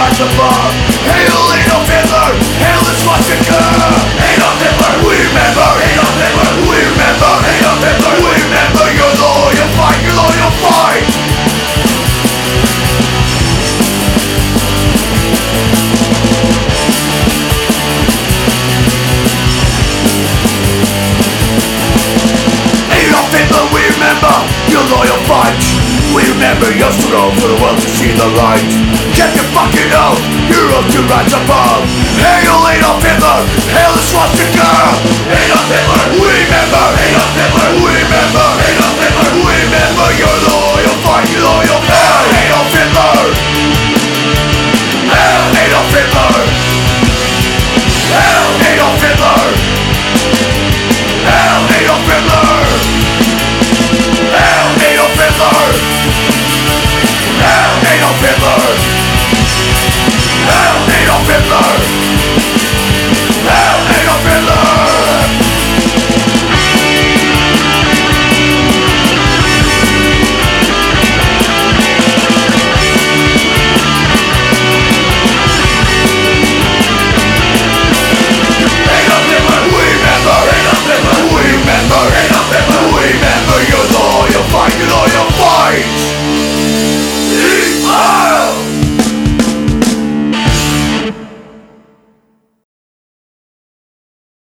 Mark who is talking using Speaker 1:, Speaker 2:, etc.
Speaker 1: rise above Hail Adolf Hitler, hail the swastika Adolf Hitler, we remember. Adolf Hitler, we remember. Adolf Hitler, we remember your loyal fight, your loyal fight. Adolf Hitler, we remember your loyal fight. We remember your struggle for the world to see the light. Your fucking oath, oath to rise above. Hail Adolf Hitler,